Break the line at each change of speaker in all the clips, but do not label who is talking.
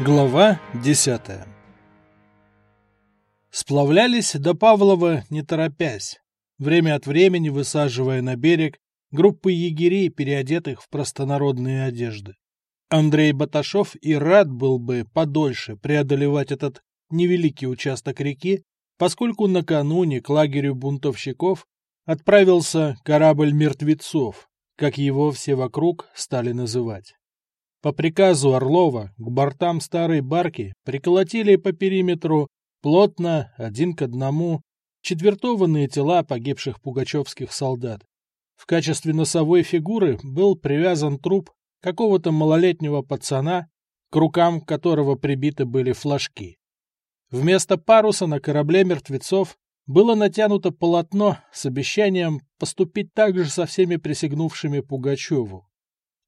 Глава десятая Сплавлялись до Павлова не торопясь, время от времени высаживая на берег группы егерей, переодетых в простонародные одежды. Андрей Баташов и рад был бы подольше преодолевать этот невеликий участок реки, поскольку накануне к лагерю бунтовщиков отправился корабль мертвецов, как его все вокруг стали называть. По приказу Орлова к бортам старой барки приколотили по периметру плотно, один к одному, четвертованные тела погибших пугачевских солдат. В качестве носовой фигуры был привязан труп какого-то малолетнего пацана, к рукам которого прибиты были флажки. Вместо паруса на корабле мертвецов было натянуто полотно с обещанием поступить так же со всеми присягнувшими Пугачеву.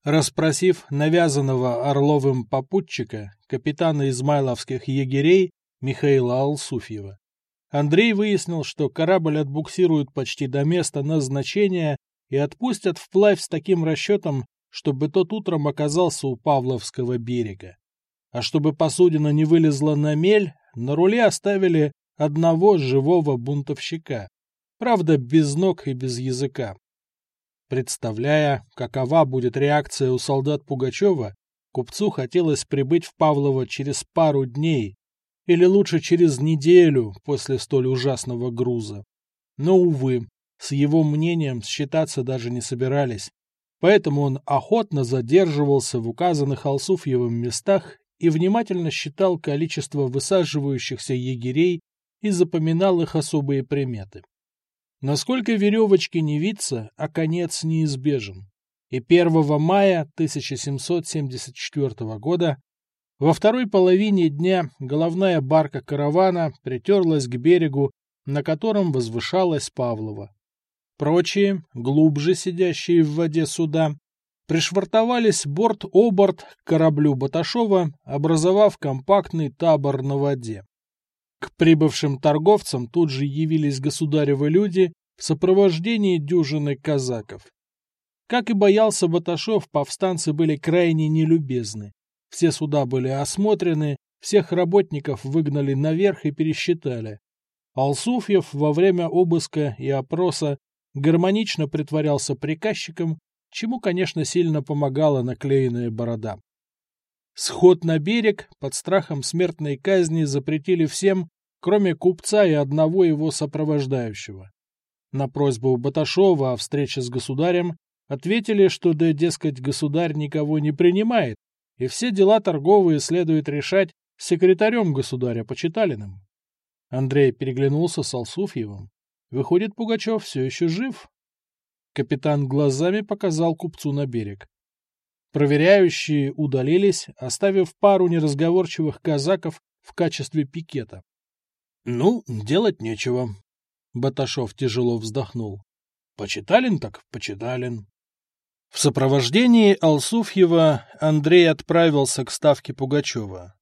Распросив навязанного Орловым попутчика, капитана измайловских егерей Михаила Алсуфьева, Андрей выяснил, что корабль отбуксируют почти до места назначения и отпустят вплавь с таким расчетом, чтобы тот утром оказался у Павловского берега. А чтобы посудина не вылезла на мель, на руле оставили одного живого бунтовщика, правда, без ног и без языка. Представляя, какова будет реакция у солдат Пугачева, купцу хотелось прибыть в Павлово через пару дней, или лучше через неделю после столь ужасного груза. Но, увы, с его мнением считаться даже не собирались, поэтому он охотно задерживался в указанных Алсуфьевым местах и внимательно считал количество высаживающихся егерей и запоминал их особые приметы. Насколько веревочки не виться, а конец неизбежен. И 1 мая 1774 года во второй половине дня головная барка каравана притерлась к берегу, на котором возвышалась Павлова. Прочие, глубже сидящие в воде суда, пришвартовались борт-оборт к кораблю Баташова, образовав компактный табор на воде. К прибывшим торговцам тут же явились государевы люди в сопровождении дюжины казаков. Как и боялся Баташов, повстанцы были крайне нелюбезны. Все суда были осмотрены, всех работников выгнали наверх и пересчитали. Алсуфьев во время обыска и опроса гармонично притворялся приказчиком, чему, конечно, сильно помогала наклеенная борода. Сход на берег под страхом смертной казни запретили всем, кроме купца и одного его сопровождающего. На просьбу Баташова о встрече с государем ответили, что, да, дескать, государь никого не принимает, и все дела торговые следует решать секретарем государя Почиталиным. Андрей переглянулся с Алсуфьевым. Выходит, Пугачев все еще жив? Капитан глазами показал купцу на берег. Проверяющие удалились, оставив пару неразговорчивых казаков в качестве пикета. Ну, делать нечего. Баташов тяжело вздохнул. Почиталин так почиталин. В сопровождении Алсуфьева Андрей отправился к ставке Пугачева.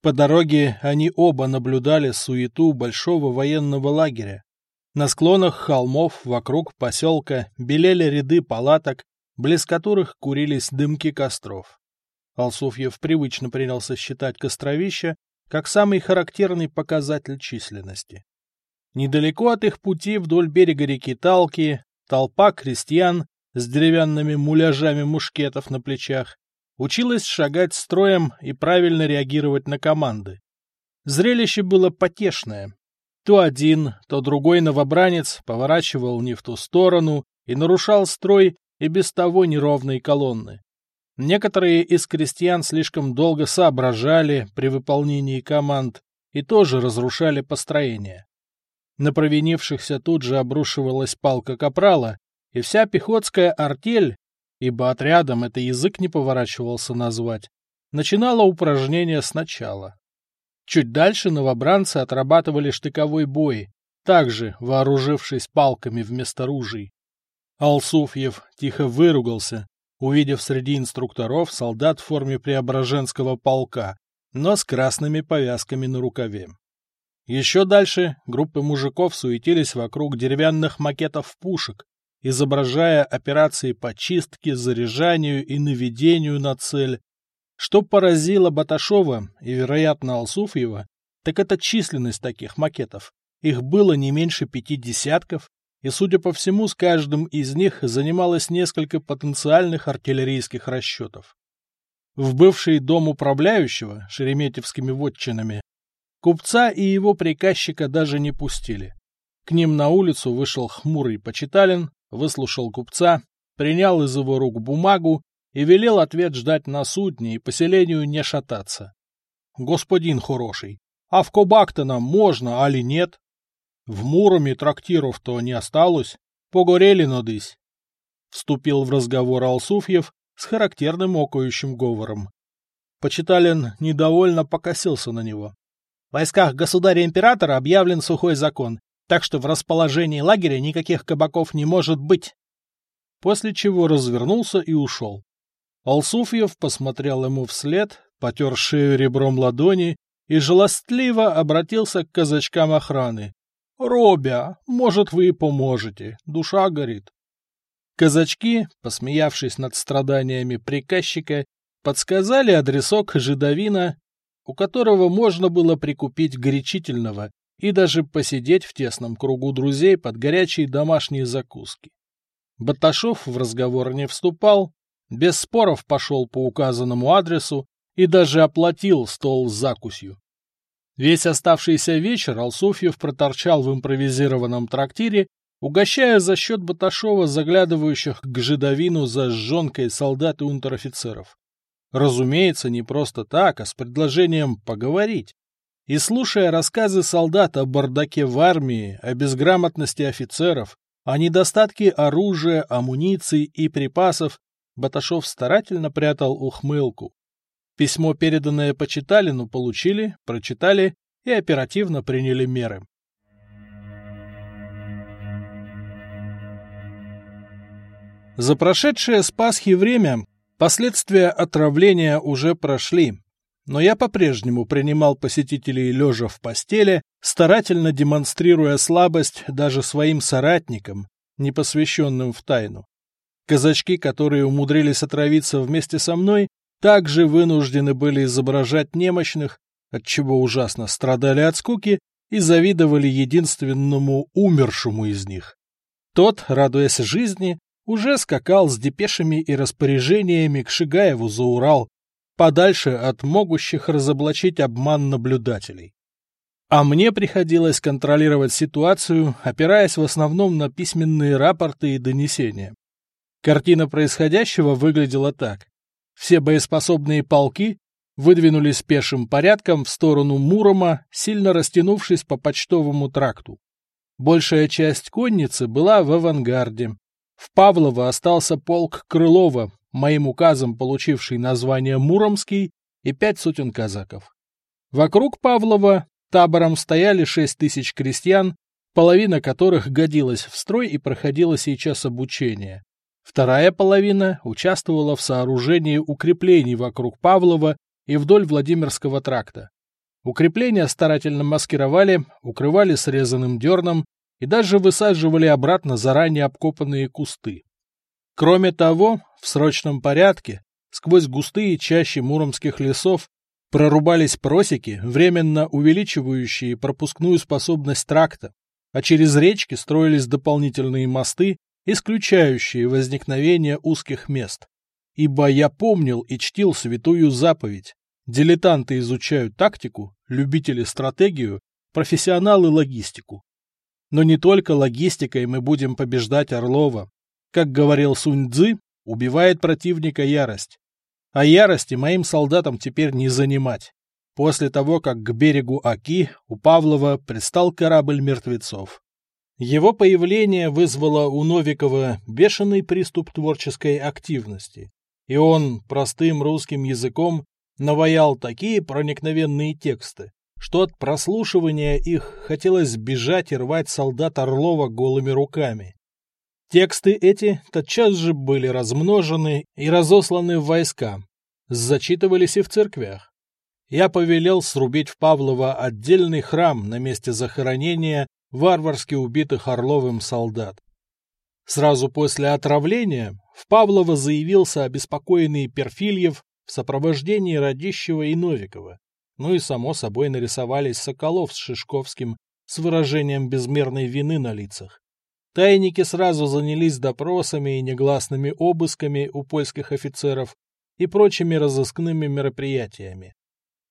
По дороге они оба наблюдали суету большого военного лагеря. На склонах холмов вокруг поселка белели ряды палаток, близ которых курились дымки костров. Алсуфьев привычно принялся считать костровища как самый характерный показатель численности. Недалеко от их пути вдоль берега реки Талки толпа крестьян с деревянными муляжами мушкетов на плечах училась шагать строем и правильно реагировать на команды. Зрелище было потешное. То один, то другой новобранец поворачивал не в ту сторону и нарушал строй и без того неровной колонны. Некоторые из крестьян слишком долго соображали при выполнении команд и тоже разрушали построение. На провинившихся тут же обрушивалась палка капрала, и вся пехотская артель, ибо отрядом это язык не поворачивался назвать, начинала упражнение сначала. Чуть дальше новобранцы отрабатывали штыковой бой, также вооружившись палками вместо ружей. Алсуфьев тихо выругался, увидев среди инструкторов солдат в форме Преображенского полка, но с красными повязками на рукаве. Еще дальше группы мужиков суетились вокруг деревянных макетов пушек, изображая операции по чистке, заряжанию и наведению на цель. Что поразило Баташова и, вероятно, Алсуфьева, так это численность таких макетов. Их было не меньше пяти десятков, и, судя по всему, с каждым из них занималось несколько потенциальных артиллерийских расчетов. В бывший дом управляющего шереметьевскими вотчинами купца и его приказчика даже не пустили. К ним на улицу вышел хмурый почиталин, выслушал купца, принял из его рук бумагу и велел ответ ждать на судне и поселению не шататься. «Господин хороший, а в Кобак-то нам можно, али нет? В Муроме трактиров-то не осталось, погорели надысь». Вступил в разговор Алсуфьев с характерным окающим говором. Почиталин недовольно покосился на него. В войсках государя-императора объявлен сухой закон, так что в расположении лагеря никаких кабаков не может быть. После чего развернулся и ушел. Алсуфьев посмотрел ему вслед, потер шею ребром ладони и жалостливо обратился к казачкам охраны. — Робя, может, вы поможете, душа горит. Казачки, посмеявшись над страданиями приказчика, подсказали адресок жидовина, у которого можно было прикупить горячительного и даже посидеть в тесном кругу друзей под горячие домашние закуски. Баташов в разговор не вступал, без споров пошел по указанному адресу и даже оплатил стол с закусью. Весь оставшийся вечер Алсуфьев проторчал в импровизированном трактире, угощая за счет Баташова заглядывающих к жидовину за жженкой солдат и унтер-офицеров. Разумеется, не просто так, а с предложением поговорить. И слушая рассказы солдат о бардаке в армии, о безграмотности офицеров, о недостатке оружия, амуниции и припасов, Баташов старательно прятал ухмылку. Письмо, переданное Почиталину, получили, прочитали и оперативно приняли меры. За прошедшее с Пасхи время последствия отравления уже прошли, но я по-прежнему принимал посетителей лежа в постели, старательно демонстрируя слабость даже своим соратникам, не посвященным в тайну. Казачки, которые умудрились отравиться вместе со мной, также вынуждены были изображать немощных, отчего ужасно страдали от скуки и завидовали единственному умершему из них. Тот, радуясь жизни, уже скакал с депешами и распоряжениями к Шигаеву за Урал, подальше от могущих разоблачить обман наблюдателей. А мне приходилось контролировать ситуацию, опираясь в основном на письменные рапорты и донесения. Картина происходящего выглядела так. Все боеспособные полки выдвинулись пешим порядком в сторону Мурома, сильно растянувшись по почтовому тракту. Большая часть конницы была в авангарде. В Павлово остался полк Крылова, моим указом получивший название Муромский, и пять сотен казаков. Вокруг Павлова табором стояли шесть тысяч крестьян, половина которых годилась в строй и проходила сейчас обучение. Вторая половина участвовала в сооружении укреплений вокруг Павлова и вдоль Владимирского тракта. Укрепления старательно маскировали, укрывали срезанным дерном и даже высаживали обратно заранее обкопанные кусты. Кроме того, в срочном порядке, сквозь густые чащи муромских лесов, прорубались просеки, временно увеличивающие пропускную способность тракта, а через речки строились дополнительные мосты, исключающие возникновение узких мест. Ибо я помнил и чтил святую заповедь. Дилетанты изучают тактику, любители стратегию, профессионалы логистику. Но не только логистикой мы будем побеждать Орлова. Как говорил Сунь Цзы, убивает противника ярость. А ярости моим солдатам теперь не занимать. После того, как к берегу Аки у Павлова предстал корабль мертвецов. Его появление вызвало у Новикова бешеный приступ творческой активности, и он простым русским языком наваял такие проникновенные тексты, что от прослушивания их хотелось бежать и рвать солдат Орлова голыми руками. Тексты эти тотчас же были размножены и разосланы в войска, зачитывались и в церквях. Я повелел срубить в Павлово отдельный храм на месте захоронения варварски убитых Орловым солдат. Сразу после отравления в Павлово заявился обеспокоенный Перфильев в сопровождении Радищева и Новикова. Ну и, само собой, нарисовались Соколов с Шишковским с выражением безмерной вины на лицах. Тайники сразу занялись допросами и негласными обысками у польских офицеров и прочими разыскными мероприятиями.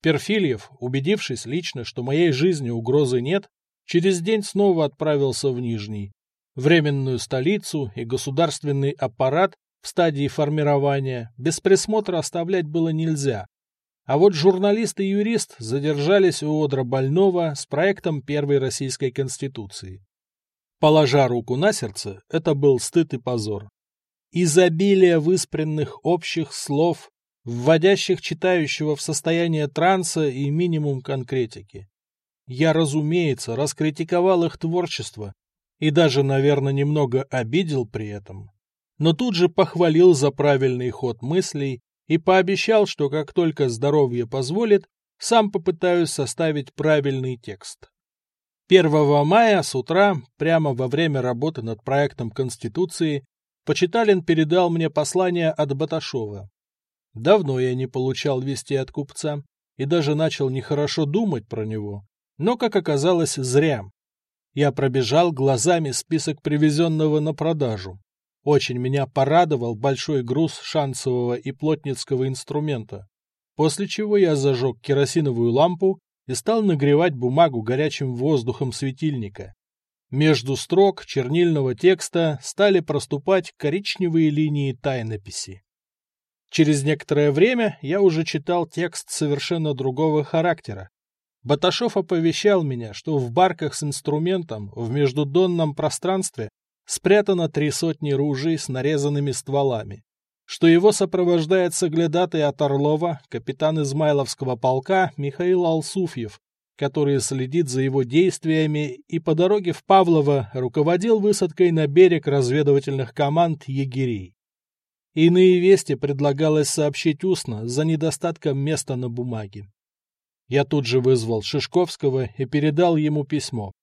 Перфильев, убедившись лично, что моей жизни угрозы нет, через день снова отправился в Нижний, временную столицу и государственный аппарат в стадии формирования без присмотра оставлять было нельзя. А вот журналист и юрист задержались у Одра Больного с проектом первой российской конституции. Положа руку на сердце, это был стыд и позор. Изобилие выспренных общих слов, вводящих читающего в состояние транса и минимум конкретики. Я, разумеется, раскритиковал их творчество и даже, наверное, немного обидел при этом. Но тут же похвалил за правильный ход мыслей и пообещал, что как только здоровье позволит, сам попытаюсь составить правильный текст. 1 мая с утра, прямо во время работы над проектом Конституции, Почиталин передал мне послание от Баташова. Давно я не получал вести от купца и даже начал нехорошо думать про него, но, как оказалось, зря. Я пробежал глазами список привезенного на продажу. Очень меня порадовал большой груз шансового и плотницкого инструмента, после чего я зажег керосиновую лампу и стал нагревать бумагу горячим воздухом светильника. Между строк чернильного текста стали проступать коричневые линии тайнописи. Через некоторое время я уже читал текст совершенно другого характера. Баташов оповещал меня, что в барках с инструментом в междудонном пространстве спрятано три сотни ружей с нарезанными стволами что его сопровождает соглядатый от Орлова, капитан Измайловского полка Михаил Алсуфьев, который следит за его действиями и по дороге в Павлово руководил высадкой на берег разведывательных команд егерей. Иные вести предлагалось сообщить устно за недостатком места на бумаге. Я тут же вызвал Шишковского и передал ему письмо.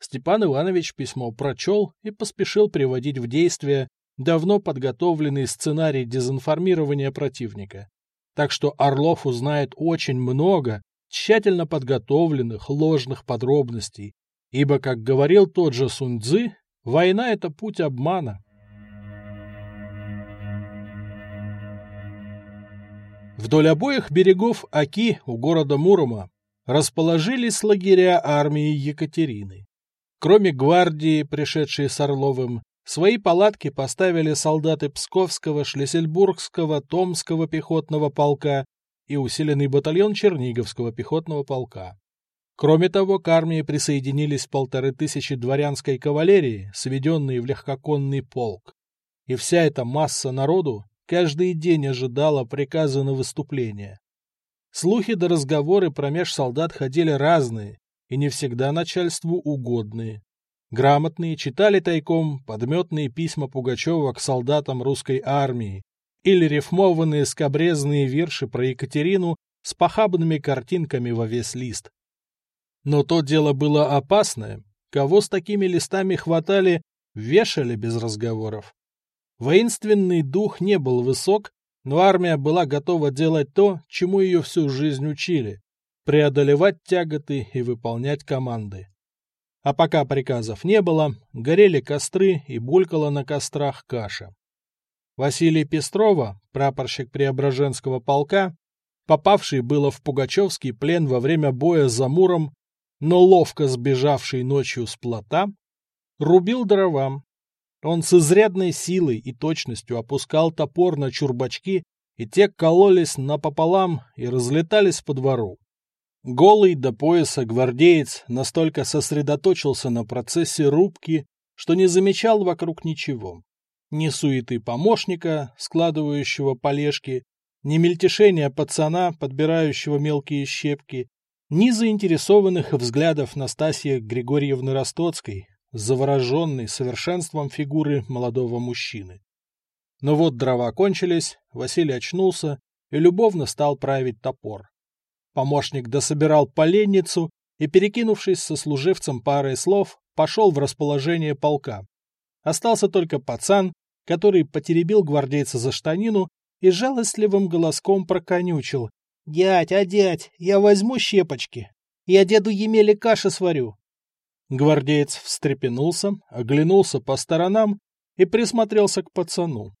Степан Иванович письмо прочел и поспешил приводить в действие давно подготовленный сценарий дезинформирования противника. Так что Орлов узнает очень много тщательно подготовленных ложных подробностей, ибо, как говорил тот же Сунь Цзы, война — это путь обмана. Вдоль обоих берегов Аки у города Мурома расположились лагеря армии Екатерины. Кроме гвардии, пришедшей с Орловым, Свои палатки поставили солдаты Псковского, Шлиссельбургского, Томского пехотного полка и усиленный батальон Черниговского пехотного полка. Кроме того, к армии присоединились полторы тысячи дворянской кавалерии, сведенные в легкоконный полк. И вся эта масса народу каждый день ожидала приказа на выступление. Слухи да разговоры промеж солдат ходили разные и не всегда начальству угодные. Грамотные читали тайком подметные письма Пугачева к солдатам русской армии или рифмованные скобрезные верши про Екатерину с похабными картинками во весь лист. Но то дело было опасное. Кого с такими листами хватали, вешали без разговоров. Воинственный дух не был высок, но армия была готова делать то, чему ее всю жизнь учили – преодолевать тяготы и выполнять команды. А пока приказов не было, горели костры и булькала на кострах каша. Василий Пестрова, прапорщик Преображенского полка, попавший было в Пугачевский плен во время боя за Муром, но ловко сбежавший ночью с плота, рубил дровам. Он с изрядной силой и точностью опускал топор на чурбачки, и те кололись напополам и разлетались по двору. Голый до пояса гвардеец настолько сосредоточился на процессе рубки, что не замечал вокруг ничего. Ни суеты помощника, складывающего полежки, ни мельтешения пацана, подбирающего мелкие щепки, ни заинтересованных взглядов Настасьи Григорьевны Ростоцкой, завороженной совершенством фигуры молодого мужчины. Но вот дрова кончились, Василий очнулся и любовно стал править топор. Помощник дособирал поленницу и, перекинувшись со служивцем парой слов, пошел в расположение полка. Остался только пацан, который потеребил гвардейца за штанину и жалостливым голоском проконючил. «Дядь, а дядь, я возьму щепочки. Я деду Емеле каши сварю». Гвардеец встрепенулся, оглянулся по сторонам и присмотрелся к пацану.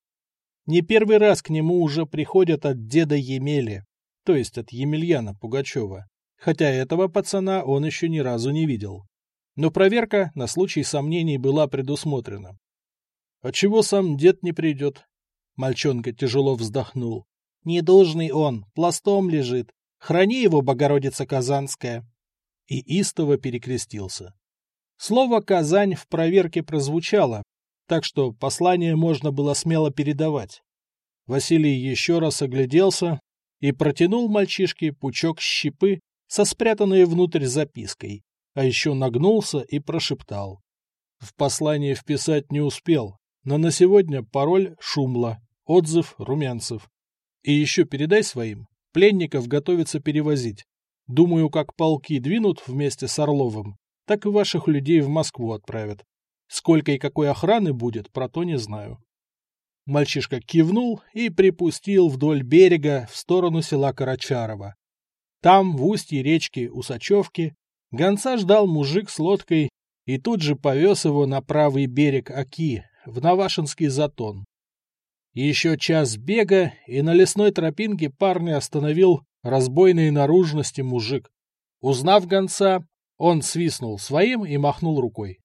Не первый раз к нему уже приходят от деда Емели, то есть от Емельяна Пугачева, хотя этого пацана он еще ни разу не видел. Но проверка на случай сомнений была предусмотрена. — А чего сам дед не придет? Мальчонка тяжело вздохнул. — Недолжный он, пластом лежит. Храни его, Богородица Казанская. И истово перекрестился. Слово «Казань» в проверке прозвучало, так что послание можно было смело передавать. Василий еще раз огляделся и протянул мальчишке пучок щепы со спрятанной внутрь запиской, а еще нагнулся и прошептал. В послание вписать не успел, но на сегодня пароль Шумла, отзыв Румянцев. И еще передай своим, пленников готовится перевозить. Думаю, как полки двинут вместе с Орловым, так и ваших людей в Москву отправят. Сколько и какой охраны будет, про то не знаю. Мальчишка кивнул и припустил вдоль берега в сторону села Карачарова. Там, в устье речки Усачевки, гонца ждал мужик с лодкой и тут же повез его на правый берег Оки, в Навашинский затон. Еще час бега, и на лесной тропинке парня остановил разбойной наружности мужик. Узнав гонца, он свистнул своим и махнул рукой.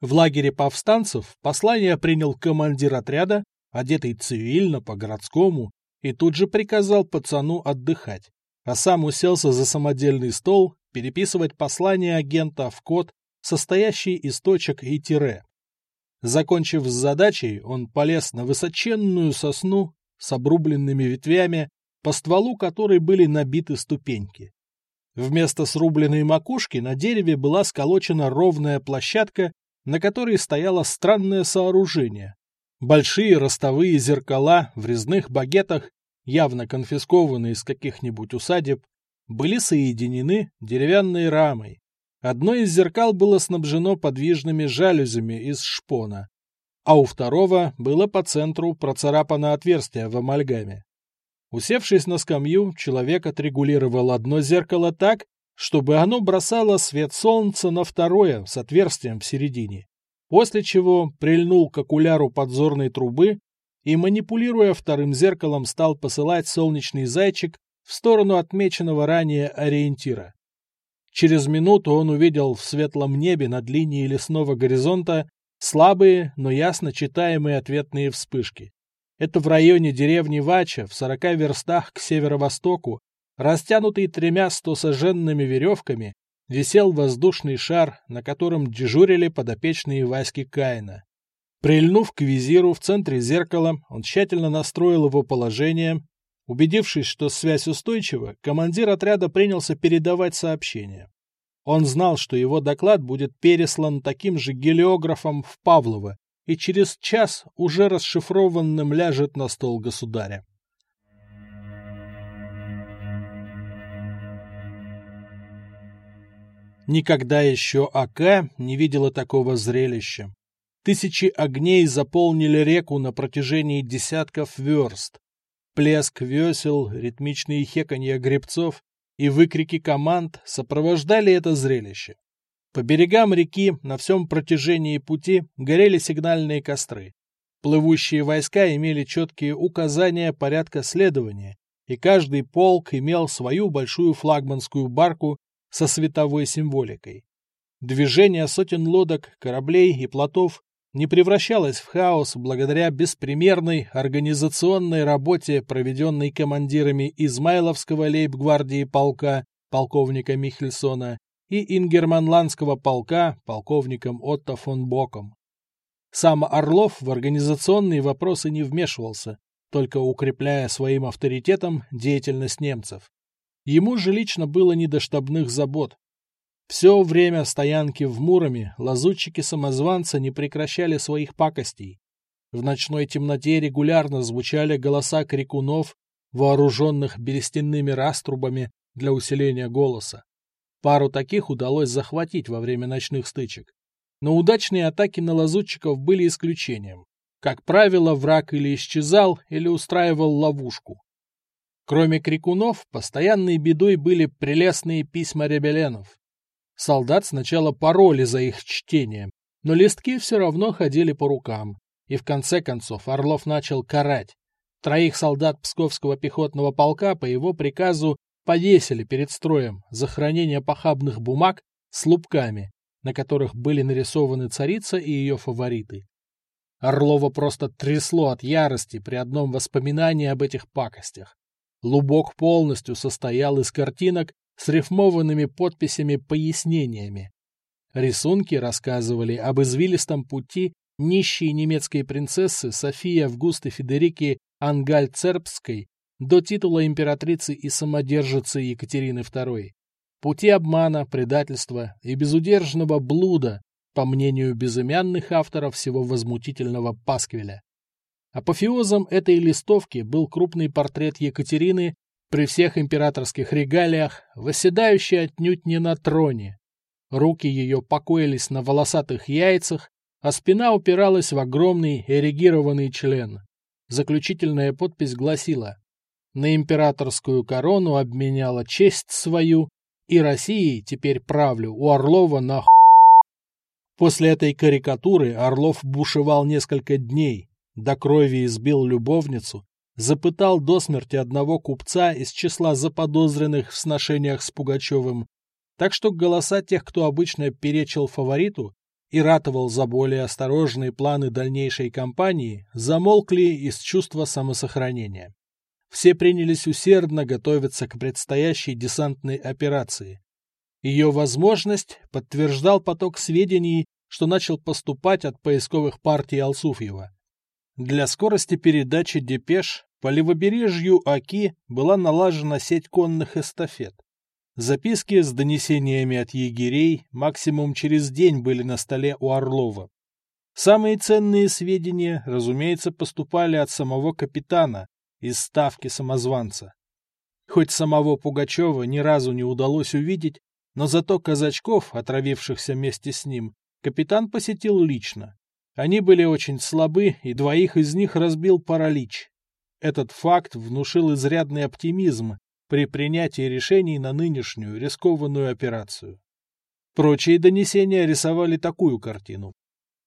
В лагере повстанцев послание принял командир отряда, одетый цивильно по-городскому, и тут же приказал пацану отдыхать, а сам уселся за самодельный стол переписывать послание агента в код, состоящий из точек и тире. Закончив с задачей, он полез на высоченную сосну с обрубленными ветвями, по стволу которой были набиты ступеньки. Вместо срубленной макушки на дереве была сколочена ровная площадка, на которой стояло странное сооружение. Большие ростовые зеркала в резных багетах, явно конфискованные из каких-нибудь усадеб, были соединены деревянной рамой. Одно из зеркал было снабжено подвижными жалюзями из шпона, а у второго было по центру процарапано отверстие в амальгаме. Усевшись на скамью, человек отрегулировал одно зеркало так, чтобы оно бросало свет солнца на второе с отверстием в середине, после чего прильнул к окуляру подзорной трубы и, манипулируя вторым зеркалом, стал посылать солнечный зайчик в сторону отмеченного ранее ориентира. Через минуту он увидел в светлом небе над линией лесного горизонта слабые, но ясно читаемые ответные вспышки. Это в районе деревни Вача, в сорока верстах к северо-востоку, растянутый тремя стосоженными веревками, висел воздушный шар, на котором дежурили подопечные Васьки Каина. Прильнув к визиру в центре зеркала, он тщательно настроил его положение Убедившись, что связь устойчива, командир отряда принялся передавать сообщение. Он знал, что его доклад будет переслан таким же гелиографом в Павлово и через час уже расшифрованным ляжет на стол государя. Никогда еще АК не видела такого зрелища. Тысячи огней заполнили реку на протяжении десятков верст. Плеск весел, ритмичные хеканья гребцов и выкрики команд сопровождали это зрелище. По берегам реки на всем протяжении пути горели сигнальные костры. Плывущие войска имели четкие указания порядка следования, и каждый полк имел свою большую флагманскую барку со световой символикой. Движение сотен лодок, кораблей и плотов не превращалась в хаос благодаря беспримерной организационной работе, проведенной командирами Измайловского лейб-гвардии полка полковника Михельсона и Ингерманландского полка полковником Отто фон Боком. Сам Орлов в организационные вопросы не вмешивался, только укрепляя своим авторитетом деятельность немцев. Ему же лично было не до штабных забот. Все время стоянки в Муроме лазутчики-самозванца не прекращали своих пакостей. В ночной темноте регулярно звучали голоса крикунов, вооруженных берестяными раструбами для усиления голоса. Пару таких удалось захватить во время ночных стычек. Но удачные атаки на лазутчиков были исключением. Как правило, враг или исчезал, или устраивал ловушку. Кроме крикунов, постоянной бедой были прелестные письма ребеленов. Солдат сначала пароли за их чтением, но листки все равно ходили по рукам, и в конце концов Орлов начал карать. Троих солдат Псковского пехотного полка по его приказу повесили перед строем за хранение похабных бумаг с лупками, на которых были нарисованы царица и ее фавориты. Орлова просто трясло от ярости при одном воспоминании об этих пакостях. Лубок полностью состоял из картинок с рифмованными подписями-пояснениями. Рисунки рассказывали об извилистом пути нищей немецкой принцессы Софии Августы Федерики Ангальцербской до титула императрицы и самодержицы Екатерины II. Пути обмана, предательства и безудержного блуда, по мнению безымянных авторов всего возмутительного пасквиля. Апофеозом этой листовки был крупный портрет Екатерины при всех императорских регалиях, восседающей отнюдь не на троне. Руки ее покоились на волосатых яйцах, а спина упиралась в огромный эрегированный член. Заключительная подпись гласила «На императорскую корону обменяла честь свою, и Россией теперь правлю у Орлова на х...» После этой карикатуры Орлов бушевал несколько дней, до крови избил любовницу, запытал до смерти одного купца из числа заподозренных в сношениях с Пугачевым, так что голоса тех, кто обычно перечил фавориту и ратовал за более осторожные планы дальнейшей кампании, замолкли из чувства самосохранения. Все принялись усердно готовиться к предстоящей десантной операции. Ее возможность подтверждал поток сведений, что начал поступать от поисковых партий Алсуфьева. Для скорости передачи депеш по левобережью Аки была налажена сеть конных эстафет. Записки с донесениями от егерей максимум через день были на столе у Орлова. Самые ценные сведения, разумеется, поступали от самого капитана из ставки самозванца. Хоть самого Пугачева ни разу не удалось увидеть, но зато казачков, отравившихся вместе с ним, капитан посетил лично. Они были очень слабы, и двоих из них разбил паралич. Этот факт внушил изрядный оптимизм при принятии решений на нынешнюю рискованную операцию. Прочие донесения рисовали такую картину.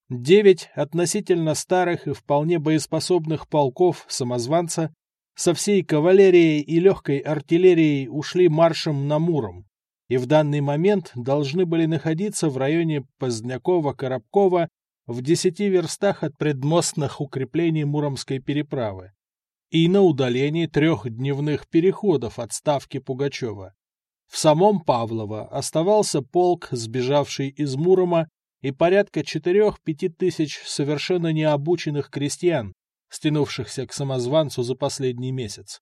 Девять относительно старых и вполне боеспособных полков самозванца со всей кавалерией и легкой артиллерией ушли маршем на Муром и в данный момент должны были находиться в районе Позднякова-Коробкова в десяти верстах от предмостных укреплений Муромской переправы и на удалении трех дневных переходов от ставки Пугачева. В самом Павлово оставался полк, сбежавший из Мурома, и порядка четырех-пяти тысяч совершенно необученных крестьян, стянувшихся к самозванцу за последний месяц.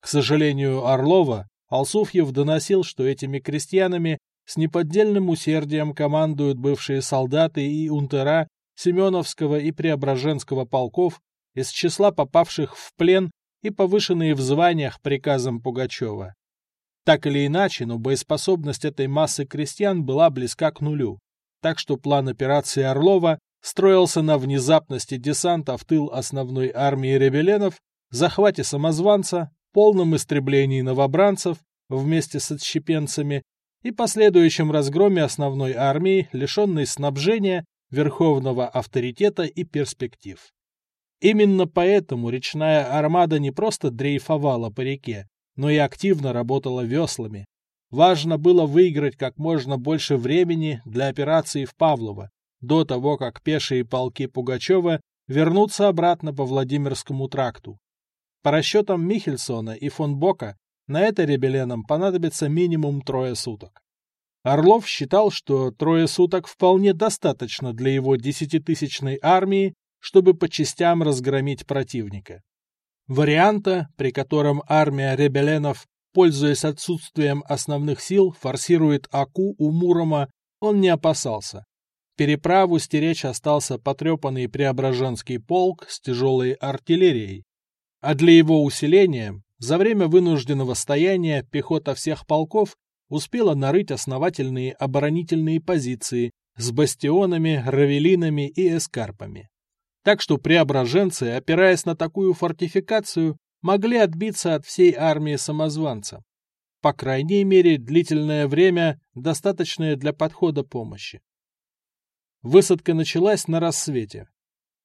К сожалению, Орлова, Алсуфьев доносил, что этими крестьянами с неподдельным усердием командуют бывшие солдаты и унтера Семеновского и Преображенского полков из числа попавших в плен и повышенные в званиях приказом Пугачева. Так или иначе, но боеспособность этой массы крестьян была близка к нулю, так что план операции Орлова строился на внезапности десанта в тыл основной армии ребеленов, захвате самозванца, полном истреблении новобранцев вместе с отщепенцами и последующем разгроме основной армии, лишенной снабжения, верховного авторитета и перспектив. Именно поэтому речная армада не просто дрейфовала по реке, но и активно работала веслами. Важно было выиграть как можно больше времени для операции в Павлово, до того, как пешие полки Пугачева вернутся обратно по Владимирскому тракту. По расчетам Михельсона и фон Бока, на это ребеленам понадобится минимум трое суток. Орлов считал, что трое суток вполне достаточно для его десятитысячной армии чтобы по частям разгромить противника. Варианта, при котором армия ребеленов, пользуясь отсутствием основных сил, форсирует Аку у Мурома, он не опасался. Переправу стеречь остался потрепанный Преображенский полк с тяжелой артиллерией. А для его усиления, за время вынужденного стояния, пехота всех полков успела нарыть основательные оборонительные позиции с бастионами, равелинами и эскарпами. Так что преображенцы, опираясь на такую фортификацию, могли отбиться от всей армии самозванца. По крайней мере, длительное время, достаточное для подхода помощи. Высадка началась на рассвете.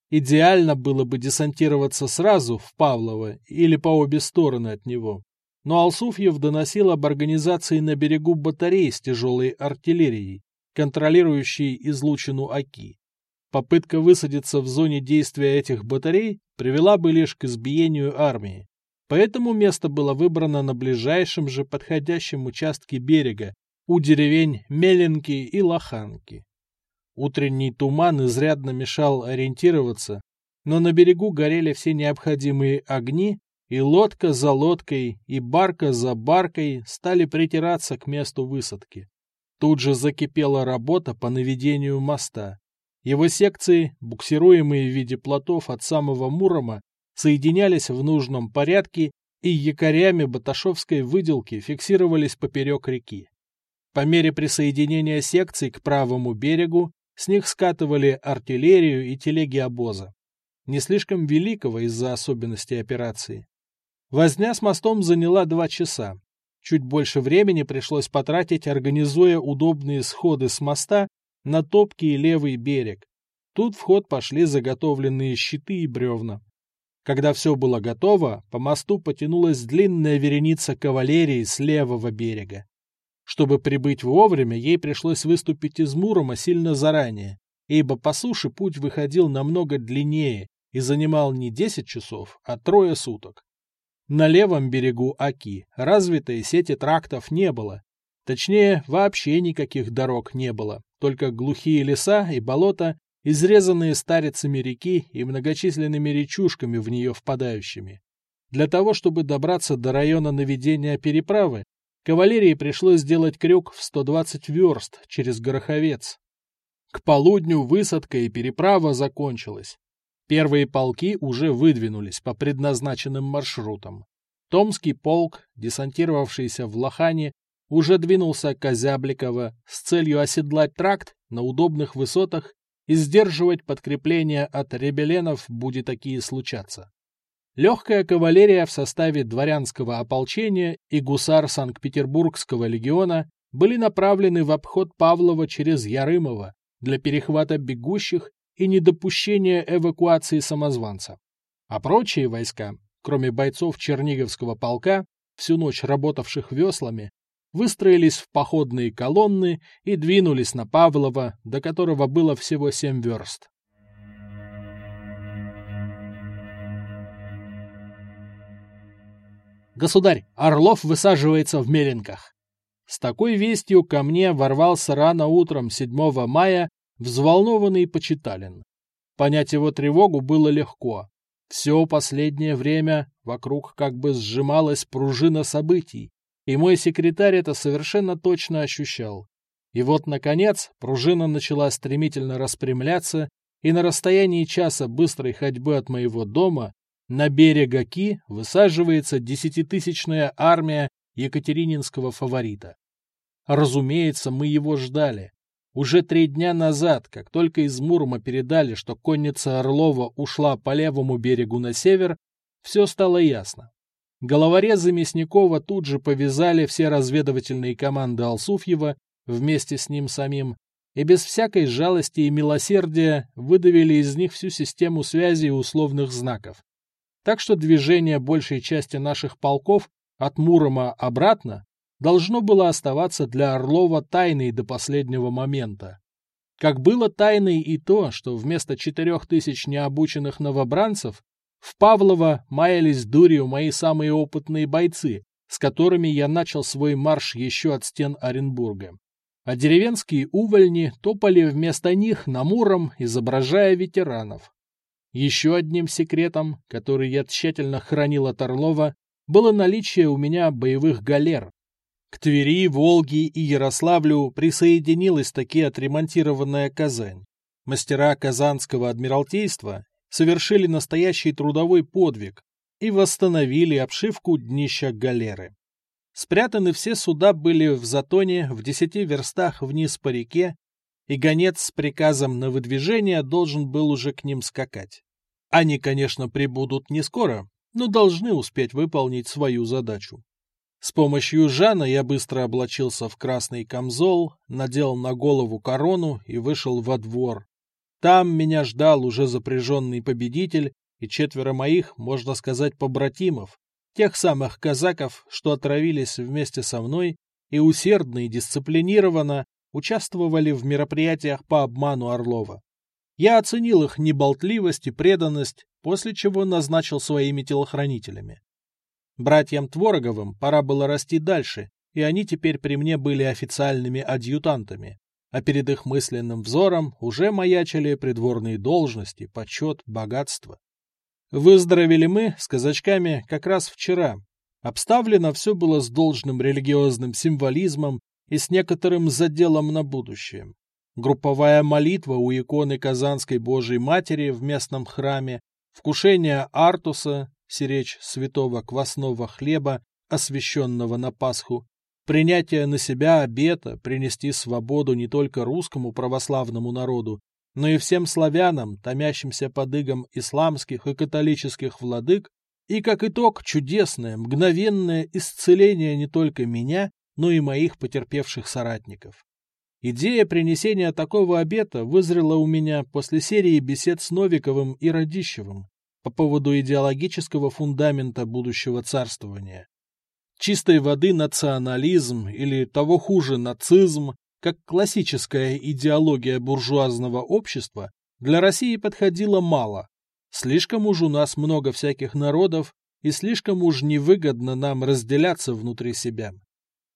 Идеально было бы десантироваться сразу в Павлово или по обе стороны от него. Но Алсуфьев доносил об организации на берегу батарей с тяжелой артиллерией, контролирующей излучину Аки. Попытка высадиться в зоне действия этих батарей привела бы лишь к избиению армии. Поэтому место было выбрано на ближайшем же подходящем участке берега, у деревень Меленки и Лоханки. Утренний туман изрядно мешал ориентироваться, но на берегу горели все необходимые огни, и лодка за лодкой, и барка за баркой стали притираться к месту высадки. Тут же закипела работа по наведению моста. Его секции, буксируемые в виде плотов от самого Мурома, соединялись в нужном порядке и якорями баташовской выделки фиксировались поперек реки. По мере присоединения секций к правому берегу с них скатывали артиллерию и телеги обоза. Не слишком великого из-за особенностей операции. Возня с мостом заняла два часа. Чуть больше времени пришлось потратить, организуя удобные сходы с моста на топкий левый берег. Тут в ход пошли заготовленные щиты и бревна. Когда все было готово, по мосту потянулась длинная вереница кавалерии с левого берега. Чтобы прибыть вовремя, ей пришлось выступить из Мурома сильно заранее, ибо по суше путь выходил намного длиннее и занимал не 10 часов, а трое суток. На левом берегу Аки развитой сети трактов не было, точнее, вообще никаких дорог не было, только глухие леса и болота, изрезанные старицами реки и многочисленными речушками в нее впадающими. Для того, чтобы добраться до района наведения переправы, Кавалерии пришлось сделать крюк в 120 верст через Гороховец. К полудню высадка и переправа закончилась. Первые полки уже выдвинулись по предназначенным маршрутам. Томский полк, десантировавшийся в Лохане, уже двинулся к Озябликово с целью оседлать тракт на удобных высотах и сдерживать подкрепление от ребеленов, будет такие случаться. Легкая кавалерия в составе дворянского ополчения и гусар Санкт-Петербургского легиона были направлены в обход Павлова через Ярымово для перехвата бегущих и недопущения эвакуации самозванца. А прочие войска, кроме бойцов Черниговского полка, всю ночь работавших веслами, выстроились в походные колонны и двинулись на Павлова, до которого было всего семь верст. «Государь, Орлов высаживается в Меленках!» С такой вестью ко мне ворвался рано утром 7 мая взволнованный почиталин. Понять его тревогу было легко. Все последнее время вокруг как бы сжималась пружина событий, и мой секретарь это совершенно точно ощущал. И вот, наконец, пружина начала стремительно распрямляться, и на расстоянии часа быстрой ходьбы от моего дома на берег Оки высаживается десятитысячная армия екатерининского фаворита. Разумеется, мы его ждали. Уже три дня назад, как только из Мурома передали, что конница Орлова ушла по левому берегу на север, все стало ясно. Головорезы Мясникова тут же повязали все разведывательные команды Алсуфьева вместе с ним самим и без всякой жалости и милосердия выдавили из них всю систему связи и условных знаков. Так что движение большей части наших полков от Мурома обратно должно было оставаться для Орлова тайной до последнего момента. Как было тайной и то, что вместо четырех тысяч необученных новобранцев в Павлово маялись дурью мои самые опытные бойцы, с которыми я начал свой марш еще от стен Оренбурга. А деревенские увольни топали вместо них на Муром, изображая ветеранов. Еще одним секретом, который я тщательно хранил от Орлова, было наличие у меня боевых галер. К Твери, Волге и Ярославлю присоединилась таки отремонтированная Казань. Мастера Казанского адмиралтейства совершили настоящий трудовой подвиг и восстановили обшивку днища галеры. Спрятаны все суда были в затоне в десяти верстах вниз по реке и гонец с приказом на выдвижение должен был уже к ним скакать. Они, конечно, прибудут не скоро, но должны успеть выполнить свою задачу. С помощью Жана я быстро облачился в красный камзол, надел на голову корону и вышел во двор. Там меня ждал уже запряженный победитель и четверо моих, можно сказать, побратимов, тех самых казаков, что отравились вместе со мной и усердно и дисциплинированно участвовали в мероприятиях по обману Орлова. Я оценил их неболтливость и преданность, после чего назначил своими телохранителями. Братьям Твороговым пора было расти дальше, и они теперь при мне были официальными адъютантами, а перед их мысленным взором уже маячили придворные должности, почет, богатство. Выздоровели мы с казачками как раз вчера. Обставлено все было с должным религиозным символизмом и с некоторым заделом на будущее. Групповая молитва у иконы Казанской Божией Матери в местном храме, вкушение Артуса, сиречь святого квасного хлеба, освященного на Пасху, принятие на себя обета принести свободу не только русскому православному народу, но и всем славянам, томящимся под игом исламских и католических владык, и, как итог, чудесное, мгновенное исцеление не только меня, но и моих потерпевших соратников. Идея принесения такого обета вызрела у меня после серии бесед с Новиковым и Радищевым по поводу идеологического фундамента будущего царствования. Чистой воды национализм или того хуже нацизм, как классическая идеология буржуазного общества, для России подходила мало. Слишком уж у нас много всяких народов, и слишком уж невыгодно нам разделяться внутри себя.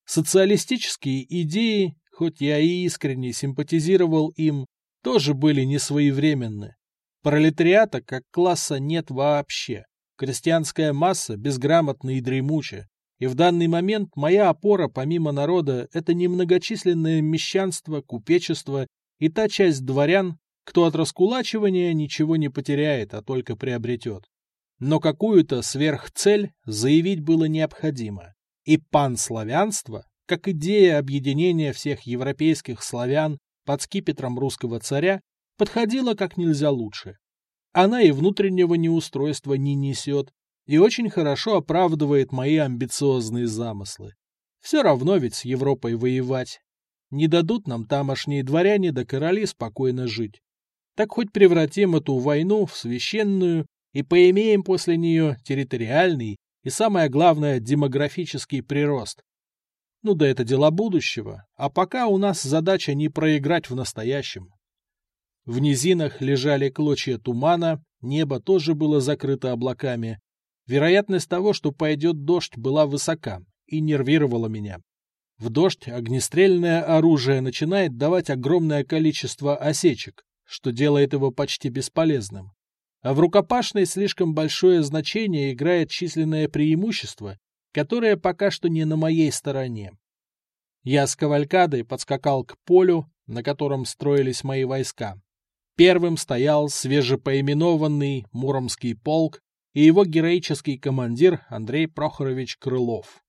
Социалистические идеи хоть я и искренне симпатизировал им, тоже были несвоевременны. Пролетариата как класса нет вообще. Крестьянская масса безграмотна и дремуча. И в данный момент моя опора помимо народа – это немногочисленное мещанство, купечество и та часть дворян, кто от раскулачивания ничего не потеряет, а только приобретет. Но какую-то сверхцель заявить было необходимо. И панславянство как идея объединения всех европейских славян под скипетром русского царя подходила как нельзя лучше. Она и внутреннего неустройства не несет, и очень хорошо оправдывает мои амбициозные замыслы. Все равно ведь с Европой воевать. Не дадут нам тамошние дворяне да короли спокойно жить. Так хоть превратим эту войну в священную и поимеем после нее территориальный и, самое главное, демографический прирост, ну да это дела будущего, а пока у нас задача не проиграть в настоящем. В низинах лежали клочья тумана, небо тоже было закрыто облаками. Вероятность того, что пойдет дождь, была высока и нервировала меня. В дождь огнестрельное оружие начинает давать огромное количество осечек, что делает его почти бесполезным. А в рукопашной слишком большое значение играет численное преимущество которая пока что не на моей стороне. Я с кавалькадой подскакал к полю, на котором строились мои войска. Первым стоял свежепоименованный Муромский полк и его героический командир Андрей Прохорович Крылов.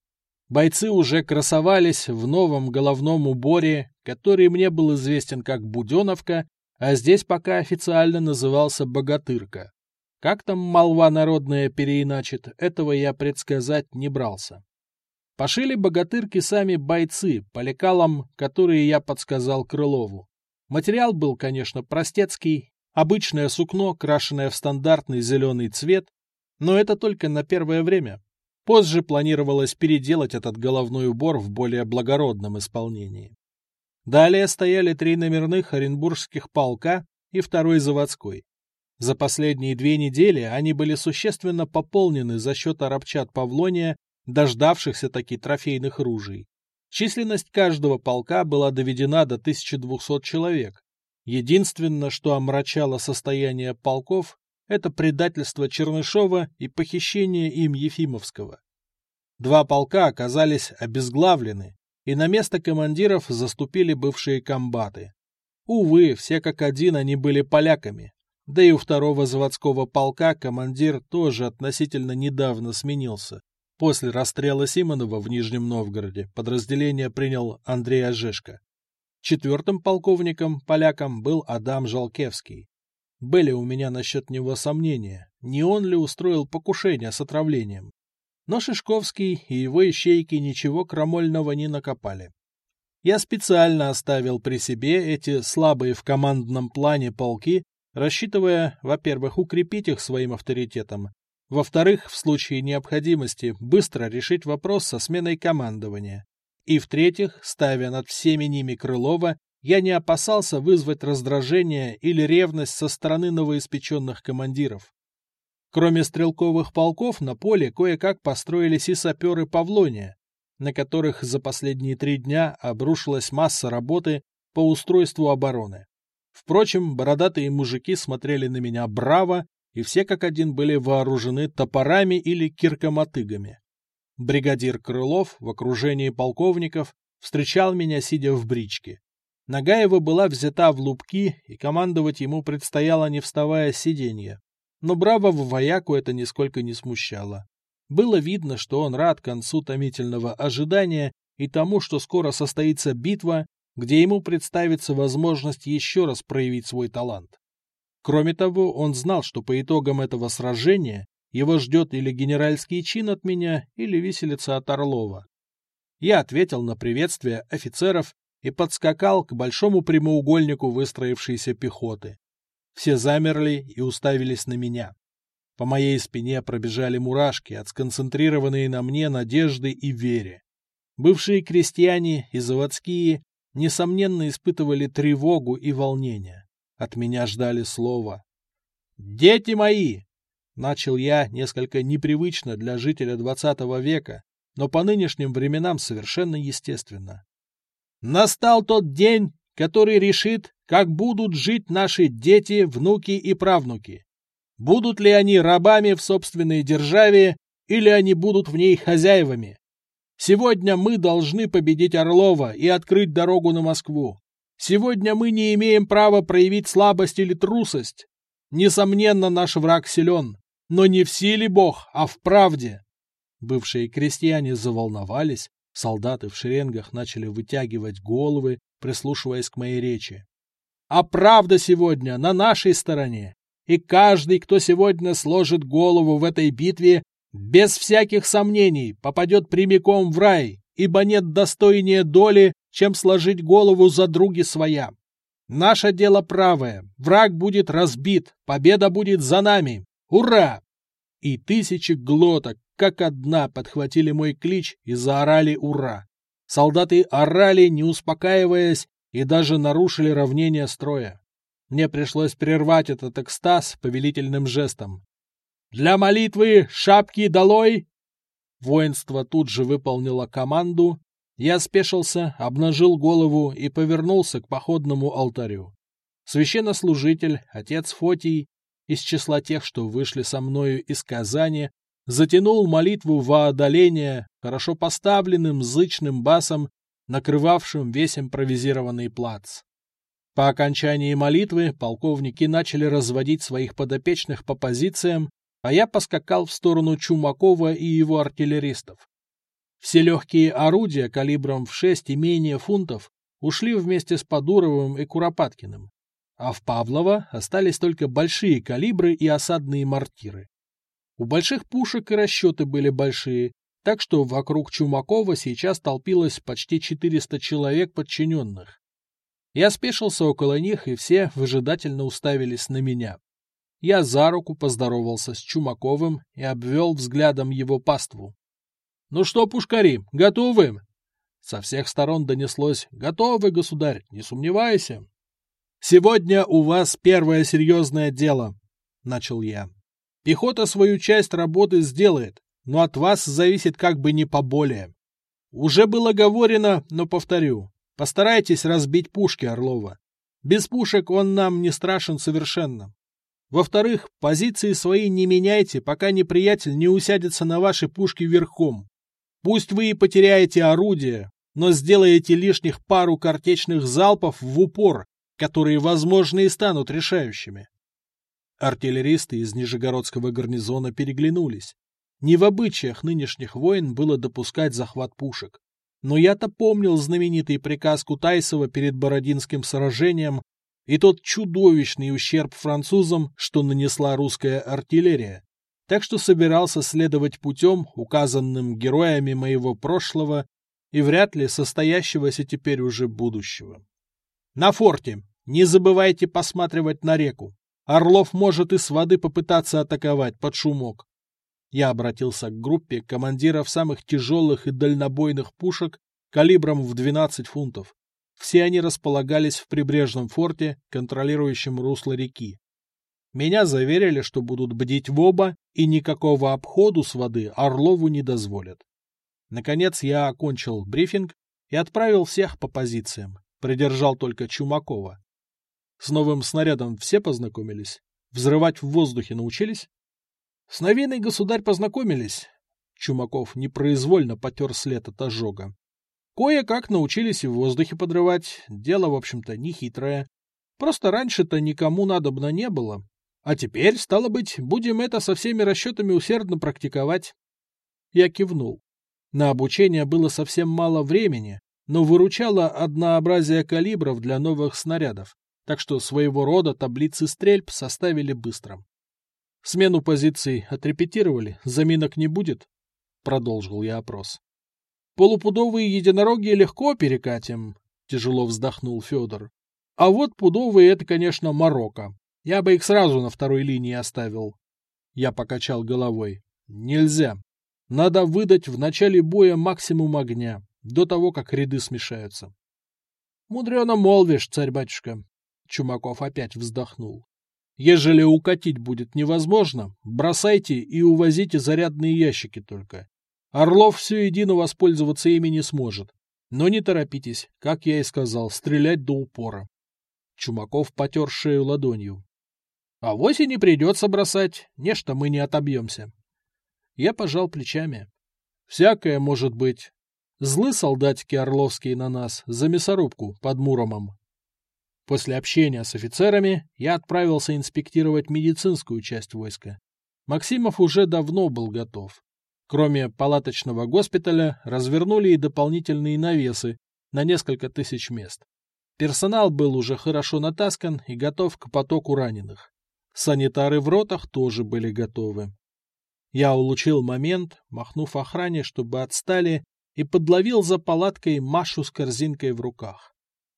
Бойцы уже красовались в новом головном уборе, который мне был известен как Буденовка, а здесь пока официально назывался Богатырка. Как там молва народная переиначит, этого я предсказать не брался. Пошили богатырки сами бойцы по лекалам, которые я подсказал Крылову. Материал был, конечно, простецкий, обычное сукно, крашенное в стандартный зеленый цвет, но это только на первое время. Позже планировалось переделать этот головной убор в более благородном исполнении. Далее стояли три номерных оренбургских полка и второй заводской. За последние две недели они были существенно пополнены за счет арабчат Павлония, дождавшихся таких трофейных ружей. Численность каждого полка была доведена до 1200 человек. Единственное, что омрачало состояние полков, это предательство Чернышова и похищение им Ефимовского. Два полка оказались обезглавлены, и на место командиров заступили бывшие комбаты. Увы, все как один они были поляками, да и у второго заводского полка командир тоже относительно недавно сменился. После расстрела Симонова в Нижнем Новгороде подразделение принял Андрей Ожешко. Четвертым полковником полякам был Адам Жалкевский. Были у меня насчет него сомнения, не он ли устроил покушение с отравлением. Но Шишковский и его ищейки ничего крамольного не накопали. Я специально оставил при себе эти слабые в командном плане полки, рассчитывая, во-первых, укрепить их своим авторитетом, во-вторых, в случае необходимости быстро решить вопрос со сменой командования, и в-третьих, ставя над всеми ними Крылова, я не опасался вызвать раздражение или ревность со стороны новоиспеченных командиров. Кроме стрелковых полков, на поле кое-как построились и саперы Павлония, на которых за последние три дня обрушилась масса работы по устройству обороны. Впрочем, бородатые мужики смотрели на меня браво, и все как один были вооружены топорами или киркомотыгами. Бригадир Крылов в окружении полковников встречал меня, сидя в бричке. Нагаева была взята в лупки, и командовать ему предстояло, не вставая с сиденья. Но бравого вояку это нисколько не смущало. Было видно, что он рад концу томительного ожидания и тому, что скоро состоится битва, где ему представится возможность еще раз проявить свой талант. Кроме того, он знал, что по итогам этого сражения его ждет или генеральский чин от меня, или виселица от Орлова. Я ответил на приветствие офицеров и подскакал к большому прямоугольнику выстроившейся пехоты. Все замерли и уставились на меня. По моей спине пробежали мурашки, отсконцентрированные на мне надежды и вере. Бывшие крестьяне и заводские, несомненно, испытывали тревогу и волнение. От меня ждали слова. «Дети мои!» Начал я несколько непривычно для жителя двадцатого века, но по нынешним временам совершенно естественно. Настал тот день, который решит, как будут жить наши дети, внуки и правнуки. Будут ли они рабами в собственной державе, или они будут в ней хозяевами? Сегодня мы должны победить Орлова и открыть дорогу на Москву. Сегодня мы не имеем права проявить слабость или трусость. Несомненно, наш враг силен, но не в силе Бог, а в правде. Бывшие крестьяне заволновались, Солдаты в шеренгах начали вытягивать головы, прислушиваясь к моей речи. А правда сегодня на нашей стороне, и каждый, кто сегодня сложит голову в этой битве, без всяких сомнений попадет прямиком в рай, ибо нет достойнее доли, чем сложить голову за други своя. Наше дело правое, враг будет разбит, победа будет за нами. Ура! И тысячи глоток, как одна подхватили мой клич и заорали «Ура!». Солдаты орали, не успокаиваясь, и даже нарушили равнение строя. Мне пришлось прервать этот экстаз повелительным жестом. «Для молитвы шапки долой!» Воинство тут же выполнило команду. Я спешился, обнажил голову и повернулся к походному алтарю. Священнослужитель, отец Фотий, из числа тех, что вышли со мною из Казани, затянул молитву во одоление хорошо поставленным зычным басом, накрывавшим весь импровизированный плац. По окончании молитвы полковники начали разводить своих подопечных по позициям, а я поскакал в сторону Чумакова и его артиллеристов. Все легкие орудия калибром в 6 и менее фунтов ушли вместе с Подуровым и Куропаткиным, а в Павлово остались только большие калибры и осадные мортиры. У больших пушек и расчеты были большие, так что вокруг Чумакова сейчас толпилось почти 400 человек подчиненных. Я спешился около них, и все выжидательно уставились на меня. Я за руку поздоровался с Чумаковым и обвел взглядом его паству. — Ну что, пушкари, готовы? Со всех сторон донеслось «Готовы, государь, не сомневайся». «Сегодня у вас первое серьезное дело», — начал я. Пехота свою часть работы сделает, но от вас зависит как бы не поболее. Уже было говорено, но повторю. Постарайтесь разбить пушки Орлова. Без пушек он нам не страшен совершенно. Во-вторых, позиции свои не меняйте, пока неприятель не усядется на ваши пушки верхом. Пусть вы и потеряете орудие, но сделаете лишних пару картечных залпов в упор, которые, возможно, и станут решающими. Артиллеристы из Нижегородского гарнизона переглянулись. Не в обычаях нынешних войн было допускать захват пушек. Но я-то помнил знаменитый приказ Кутайсова перед Бородинским сражением и тот чудовищный ущерб французам, что нанесла русская артиллерия. Так что собирался следовать путем, указанным героями моего прошлого и вряд ли состоящегося теперь уже будущего. На форте! Не забывайте посматривать на реку. Орлов может и с воды попытаться атаковать под шумок. Я обратился к группе командиров самых тяжелых и дальнобойных пушек калибром в 12 фунтов. Все они располагались в прибрежном форте, контролирующем русло реки. Меня заверили, что будут бдить в оба, и никакого обходу с воды Орлову не дозволят. Наконец я окончил брифинг и отправил всех по позициям, придержал только Чумакова. С новым снарядом все познакомились? Взрывать в воздухе научились? С новиной государь познакомились. Чумаков непроизвольно потер след от ожога. Кое-как научились и в воздухе подрывать. Дело, в общем-то, не хитрое. Просто раньше-то никому надобно не было. А теперь, стало быть, будем это со всеми расчетами усердно практиковать. Я кивнул. На обучение было совсем мало времени, но выручало однообразие калибров для новых снарядов, так что своего рода таблицы стрельб составили быстро. Смену позиций отрепетировали, заминок не будет? Продолжил я опрос. Полупудовые единороги легко перекатим, тяжело вздохнул Федор. А вот пудовые — это, конечно, Марокко. Я бы их сразу на второй линии оставил. Я покачал головой. Нельзя. Надо выдать в начале боя максимум огня, до того, как ряды смешаются. Мудрено молвишь, царь-батюшка. Чумаков опять вздохнул. Ежели укатить будет невозможно, бросайте и увозите зарядные ящики только. Орлов все едино воспользоваться ими не сможет. Но не торопитесь, как я и сказал, стрелять до упора. Чумаков потер шею ладонью. А вось не придется бросать, нечто мы не отобьемся. Я пожал плечами. Всякое может быть. Злы солдатики орловские на нас за мясорубку под Муромом. После общения с офицерами я отправился инспектировать медицинскую часть войска. Максимов уже давно был готов. Кроме палаточного госпиталя, развернули и дополнительные навесы на несколько тысяч мест. Персонал был уже хорошо натаскан и готов к потоку раненых. Санитары в ротах тоже были готовы. Я улучил момент, махнув охране, чтобы отстали, и подловил за палаткой Машу с корзинкой в руках.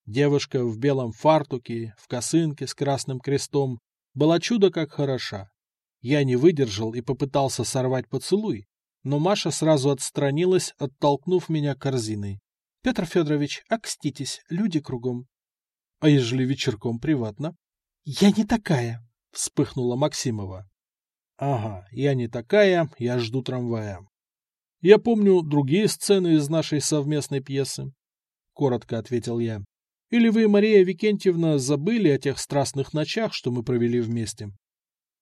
Девушка в белом фартуке, в косынке с красным крестом, была чудо как хороша. Я не выдержал и попытался сорвать поцелуй, но Маша сразу отстранилась, оттолкнув меня корзиной. — Петр Федорович, окститесь, люди кругом. — А ежели вечерком приватно? — Я не такая, — вспыхнула Максимова. — Ага, я не такая, я жду трамвая. Я помню другие сцены из нашей совместной пьесы, — коротко ответил я. Или вы, Мария Викентьевна, забыли о тех страстных ночах, что мы провели вместе?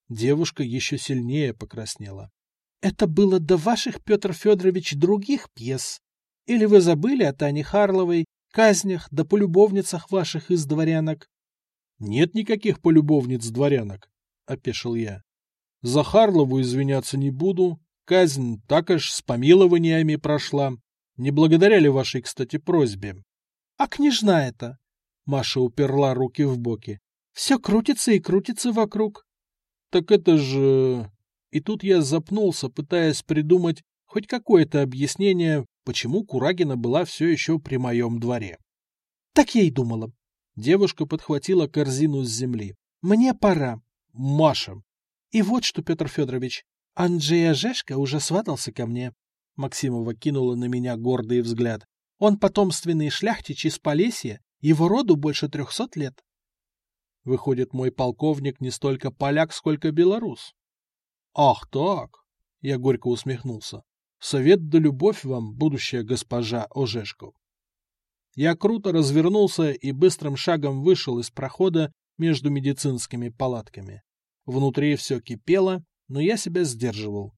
Девушка еще сильнее покраснела. — Это было до ваших, Петр Федорович, других пьес. Или вы забыли о Тане Харловой, казнях да полюбовницах ваших из дворянок? — Нет никаких полюбовниц-дворянок, — опешил я. — За Харлову извиняться не буду. Казнь так аж с помилованиями прошла. Не благодаря ли вашей, кстати, просьбе? А княжна это? Маша уперла руки в боки. Все крутится и крутится вокруг. Так это же... И тут я запнулся, пытаясь придумать хоть какое-то объяснение, почему Курагина была все еще при моем дворе. Так я и думала. Девушка подхватила корзину с земли. Мне пора. Маша. И вот что, Петр Федорович, Анджей Жешка уже сватался ко мне. Максимова кинула на меня гордый взгляд. Он потомственный шляхтич из Полесья, его роду больше трехсот лет. Выходит, мой полковник не столько поляк, сколько белорус. Ах так! Я горько усмехнулся. Совет да любовь вам, будущая госпожа Ожешко. Я круто развернулся и быстрым шагом вышел из прохода между медицинскими палатками. Внутри все кипело, но я себя сдерживал.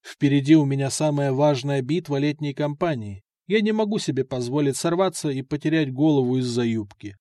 Впереди у меня самая важная битва летней кампании. Я не могу себе позволить сорваться и потерять голову из-за юбки.